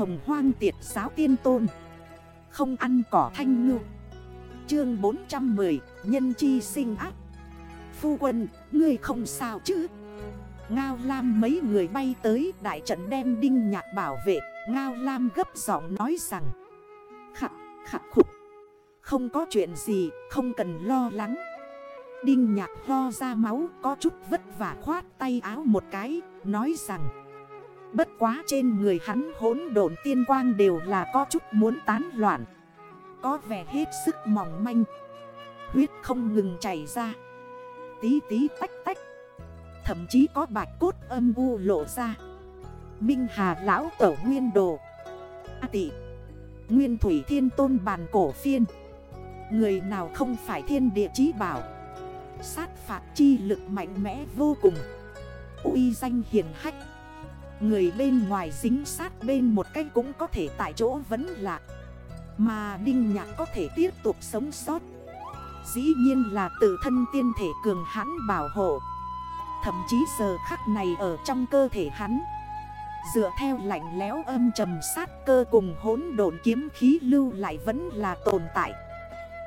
hồng hoang tiệt giáo tiên tôn. Không ăn cỏ thanh ngư. Chương 410 Nhân chi sinh ác. Phu quân, ngươi không sao chứ? Ngao Lam mấy người bay tới đại trận đem đinh nhạc bảo vệ. Ngao Lam gấp giọng nói rằng Khắc, khắc khục. Không có chuyện gì, không cần lo lắng. Đinh nhạc ho ra máu có chút vất vả khoát tay áo một cái Nói rằng Bất quá trên người hắn hốn độn tiên quang đều là có chút muốn tán loạn. Có vẻ hết sức mỏng manh. Huyết không ngừng chảy ra. Tí tí tách tách. Thậm chí có bạch cốt âm u lộ ra. Minh Hà lão tẩu nguyên đồ. A tị. Nguyên thủy thiên tôn bàn cổ phiên. Người nào không phải thiên địa chí bảo? Sát phạt chi lực mạnh mẽ vô cùng. Uy danh hiền hách. Người bên ngoài dính sát bên một cách cũng có thể tại chỗ vẫn lạc Mà Đinh Nhạc có thể tiếp tục sống sót. Dĩ nhiên là tự thân tiên thể cường hãn bảo hộ. Thậm chí giờ khắc này ở trong cơ thể hắn. Dựa theo lạnh léo âm trầm sát cơ cùng hỗn độn kiếm khí lưu lại vẫn là tồn tại.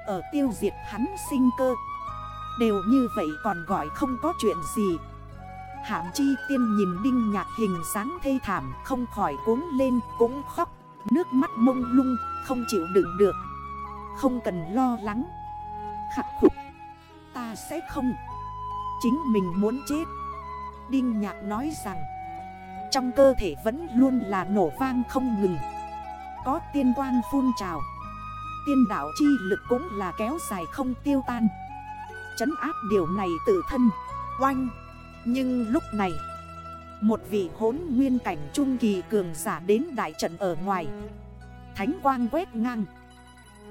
Ở tiêu diệt hắn sinh cơ. Đều như vậy còn gọi không có chuyện gì. Hạm chi tiên nhìn đinh nhạc hình dáng thê thảm, Không khỏi cuốn lên, cũng khóc. Nước mắt mông lung, không chịu đựng được. Không cần lo lắng. Khắc khục, Ta sẽ không. Chính mình muốn chết. Đinh nhạc nói rằng, Trong cơ thể vẫn luôn là nổ vang không ngừng. Có tiên quang phun trào. Tiên đảo chi lực cũng là kéo dài không tiêu tan. Chấn áp điều này tự thân. Oanh! Nhưng lúc này, Một vị hốn nguyên cảnh trung kỳ cường giả đến đại trận ở ngoài. Thánh quang quét ngang,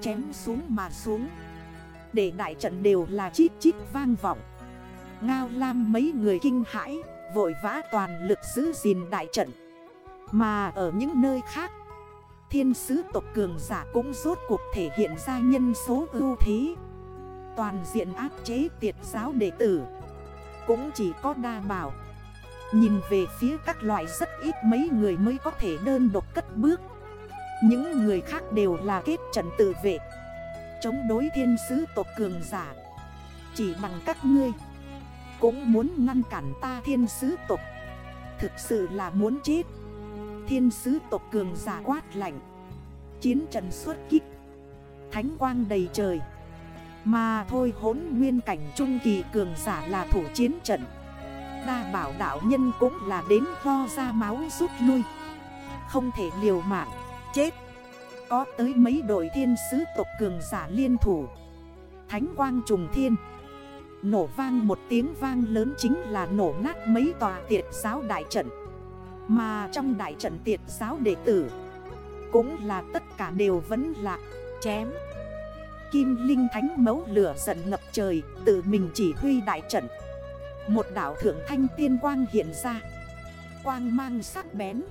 Chém xuống mà xuống. Để đại trận đều là chít chít vang vọng. Ngao lam mấy người kinh hãi, Vội vã toàn lực giữ gìn đại trận. Mà ở những nơi khác, Thiên sứ tộc cường giả cũng rốt cuộc thể hiện ra nhân số ưu thế. Toàn diện áp chế tiệt giáo đệ tử. Cũng chỉ có đa bảo. Nhìn về phía các loại rất ít mấy người mới có thể đơn độc cất bước. Những người khác đều là kết trận tự vệ. Chống đối thiên sứ tộc cường giả. Chỉ bằng các ngươi. Cũng muốn ngăn cản ta thiên sứ tộc. Thực sự là muốn chết. Thiên sứ tộc cường giả quát lạnh. Chiến trận xuất kích. Thánh quang đầy trời mà thôi hốn nguyên cảnh trung kỳ cường giả là thủ chiến trận. Đa bảo đạo nhân cũng là đến vo ra máu rút lui. Không thể liều mạng, chết. Có tới mấy đội thiên sứ tộc cường giả liên thủ. Thánh quang trùng thiên. Nổ vang một tiếng vang lớn chính là nổ nát mấy tòa tiệt giáo đại trận. Mà trong đại trận tiệt giáo đệ tử Cũng là tất cả đều vẫn lạc, chém. Kim Linh Thánh mấu lửa giận ngập trời, Tự mình chỉ huy đại trận. Một đảo thượng thanh tiên quang hiện ra. Quang mang sắc bén.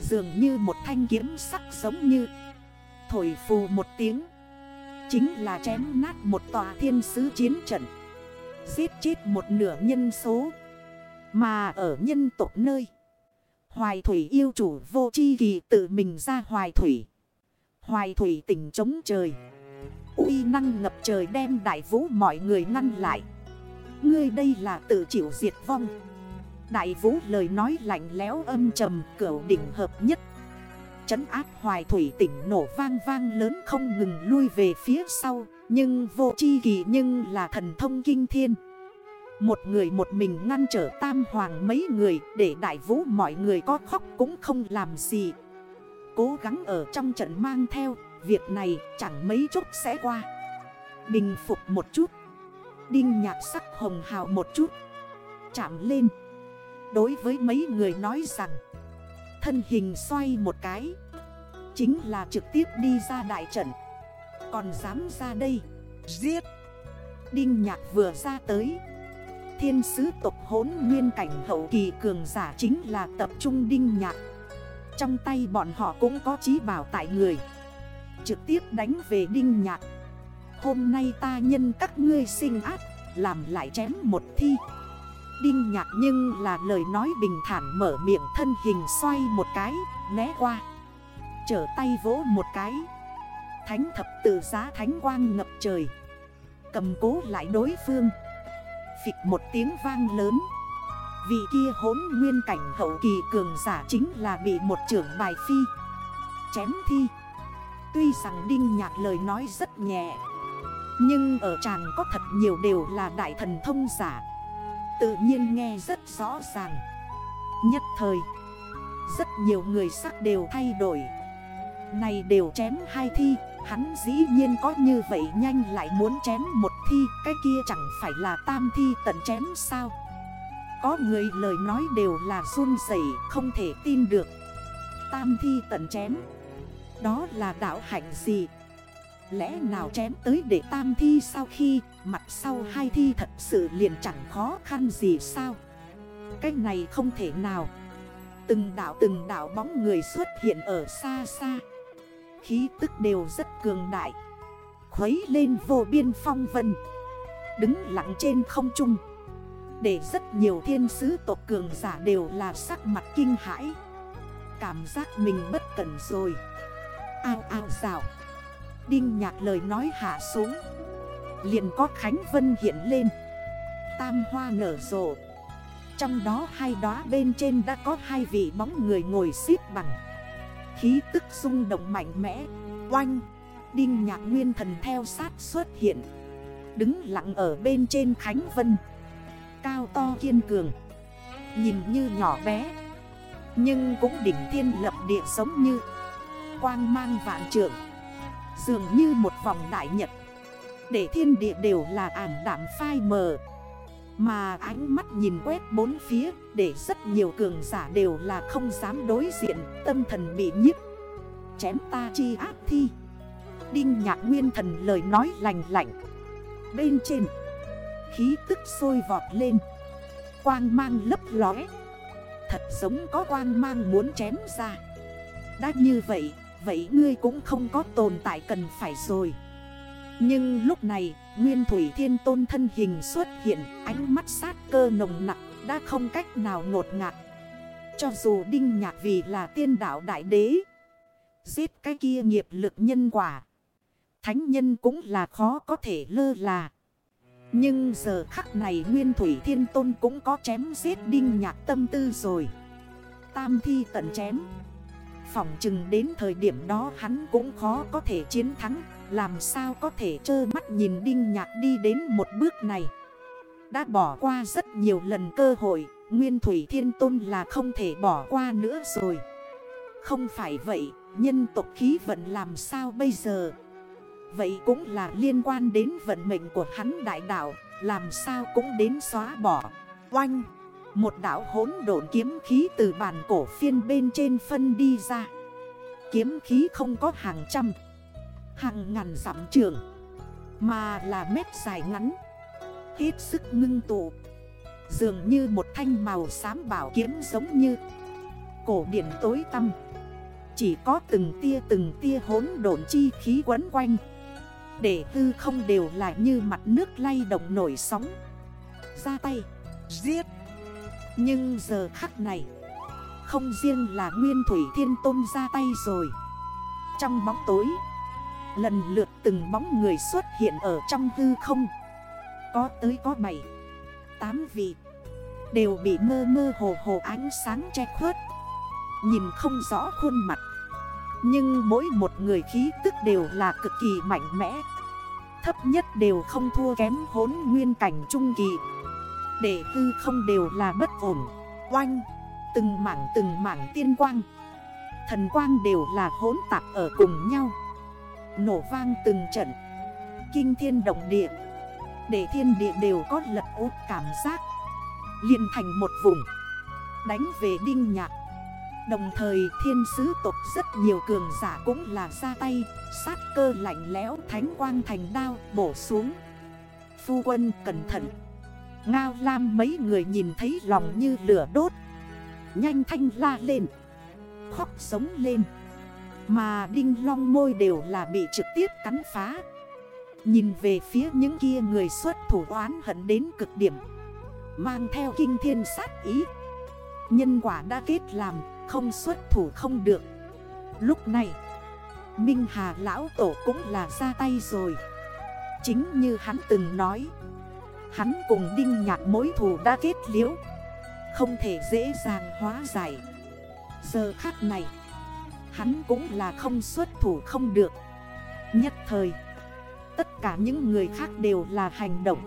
Dường như một thanh kiếm sắc giống như. Thổi phù một tiếng. Chính là chém nát một tòa thiên sứ chiến trận. Giết chết một nửa nhân số. Mà ở nhân tộc nơi, Hoài thủy yêu chủ vô chi kỳ tự mình ra hoài thủy. Hoài thủy tỉnh chống trời uy năng ngập trời đem đại vũ mọi người ngăn lại. Ngươi đây là tự chịu diệt vong. Đại vũ lời nói lạnh lẽo âm trầm, cửu đỉnh hợp nhất. Chấn áp hoài thủy tỉnh nổ vang vang lớn không ngừng lui về phía sau, Nhưng vô chi kỳ nhưng là thần thông kinh thiên. Một người một mình ngăn trở tam hoàng mấy người Để đại vũ mọi người có khóc cũng không làm gì. Cố gắng ở trong trận mang theo Việc này chẳng mấy chút sẽ qua. Bình phục một chút. Đinh nhạc sắc hồng hào một chút. Chạm lên. Đối với mấy người nói rằng Thân hình xoay một cái. Chính là trực tiếp đi ra đại trận. Còn dám ra đây. Giết. Đinh nhạc vừa ra tới. Thiên sứ tộc hốn nguyên cảnh hậu kỳ cường giả chính là tập trung đinh nhạc. Trong tay bọn họ cũng có trí bảo tại người Trực tiếp đánh về Đinh Nhạc. Hôm nay ta nhân các ngươi sinh ác, Làm lại chém một thi. Đinh Nhạc nhưng là lời nói bình thản mở miệng thân hình xoay một cái, Né qua. Trở tay vỗ một cái. Thánh thập tự giá thánh quang ngập trời. Cầm cố lại đối phương. Phịch một tiếng vang lớn. Vị kia hốn nguyên cảnh hậu kỳ cường giả chính là bị một trưởng bài phi. Chém thi. Tuy rằng Đinh Nhạc lời nói rất nhẹ, Nhưng ở chàng có thật nhiều đều là đại thần thông giả. Tự nhiên nghe rất rõ ràng. Nhất thời, Rất nhiều người sắc đều thay đổi. Này đều chém hai thi, Hắn dĩ nhiên có như vậy nhanh lại muốn chém một thi, Cái kia chẳng phải là tam thi tận chém sao? Có người lời nói đều là run rẩy, không thể tin được. Tam thi tận chém đó là đạo hạnh gì? Lẽ nào chém tới để tam thi sau khi Mặt sau hai thi thật sự liền chẳng khó khăn gì sao? Cái này không thể nào. Từng đảo từng đảo bóng người xuất hiện ở xa xa. Khí tức đều rất cường đại. Khuấy lên vô biên phong vân. Đứng lặng trên không trung. Để rất nhiều thiên sứ tộc cường giả đều là sắc mặt kinh hãi. Cảm giác mình bất cẩn rồi. Ao ao rào Đinh nhạc lời nói hạ xuống. Liền có Khánh Vân hiện lên. Tam hoa nở rộ. Trong đó hai đóa bên trên đã có hai vị bóng người ngồi xếp bằng. Khí tức rung động mạnh mẽ. Oanh! Đinh nhạc nguyên thần theo sát xuất hiện. Đứng lặng ở bên trên Khánh Vân. Cao to kiên cường. Nhìn như nhỏ bé. Nhưng cũng đỉnh thiên lập địa giống như Quang mang vạn trượng, Dường như một vòng đại nhật, Để thiên địa đều là ảm đảm phai mờ. Mà ánh mắt nhìn quét bốn phía, Để rất nhiều cường giả đều là không dám đối diện, Tâm thần bị nhiếp Chém ta chi ác thi. Đinh nhạc nguyên thần lời nói lành lạnh, Bên trên, Khí tức sôi vọt lên, Quang mang lấp lóe, Thật giống có quang mang muốn chém ra. Đã như vậy Vậy ngươi cũng không có tồn tại cần phải rồi. Nhưng lúc này, Nguyên Thủy Thiên Tôn thân hình xuất hiện, Ánh mắt sát cơ nồng nặng Đã không cách nào ngột ngạt. Cho dù Đinh Nhạc vì là tiên đạo đại đế, Giết cái kia nghiệp lực nhân quả, Thánh nhân cũng là khó có thể lơ là. Nhưng giờ khắc này Nguyên Thủy Thiên Tôn cũng có chém giết Đinh Nhạc tâm tư rồi. Tam thi tận chém. Phỏng chừng đến thời điểm đó hắn cũng khó có thể chiến thắng, Làm sao có thể trơ mắt nhìn Đinh Nhạc đi đến một bước này. Đã bỏ qua rất nhiều lần cơ hội, Nguyên Thủy Thiên Tôn là không thể bỏ qua nữa rồi. Không phải vậy, Nhân tộc khí vận làm sao bây giờ? Vậy cũng là liên quan đến vận mệnh của hắn đại đạo, Làm sao cũng đến xóa bỏ. Oanh! Một đảo hốn độn kiếm khí từ bàn cổ phiên bên trên phân đi ra. Kiếm khí không có hàng trăm, Hàng ngàn giảm trường, Mà là mét dài ngắn, Hết sức ngưng tụ. Dường như một thanh màu xám bảo kiếm giống như Cổ điển tối tăm. Chỉ có từng tia từng tia hốn độn chi khí quấn quanh. Để tư không đều là như mặt nước lay động nổi sóng. Ra tay, Giết nhưng giờ khắc này, Không riêng là Nguyên Thủy Thiên Tôn ra tay rồi. Trong bóng tối, Lần lượt từng bóng người xuất hiện ở trong hư không. Có tới có bảy, Tám vị, Đều bị mơ mơ hồ hồ ánh sáng che khuất. Nhìn không rõ khuôn mặt, Nhưng mỗi một người khí tức đều là cực kỳ mạnh mẽ. Thấp nhất đều không thua kém hốn nguyên cảnh trung kỳ để hư không đều là bất ổn. Oanh. Từng mảng từng mảng tiên quang. Thần quang đều là hỗn tạp ở cùng nhau. Nổ vang từng trận. Kinh thiên động địa. Để thiên địa đều có lật út cảm giác. Liền thành một vùng. Đánh về đinh nhạc. Đồng thời thiên sứ tộc rất nhiều cường giả cũng là ra tay. Sát cơ lạnh lẽo thánh quang thành đao bổ xuống. Phu quân cẩn thận. Ngao Lam mấy người nhìn thấy lòng như lửa đốt. Nhanh thanh la lên. Khóc sống lên. Mà đinh long môi đều là bị trực tiếp cắn phá. Nhìn về phía những kia người xuất thủ oán hận đến cực điểm. Mang theo kinh thiên sát ý. Nhân quả đã kết làm, Không xuất thủ không được. Lúc này, Minh Hà lão tổ cũng là ra tay rồi. Chính như hắn từng nói Hắn cùng Đinh Nhạc mối thù đã kết liễu. Không thể dễ dàng hóa giải. Giờ khắc này, Hắn cũng là không xuất thủ không được. Nhất thời, Tất cả những người khác đều là hành động.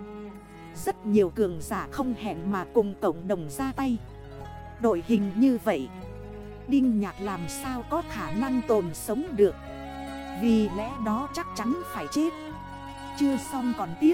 Rất nhiều cường giả không hẹn mà cùng cộng đồng ra tay. Đội hình như vậy, Đinh nhạc làm sao có khả năng tồn sống được? Vì lẽ đó chắc chắn phải chết. Chưa xong còn tiếp.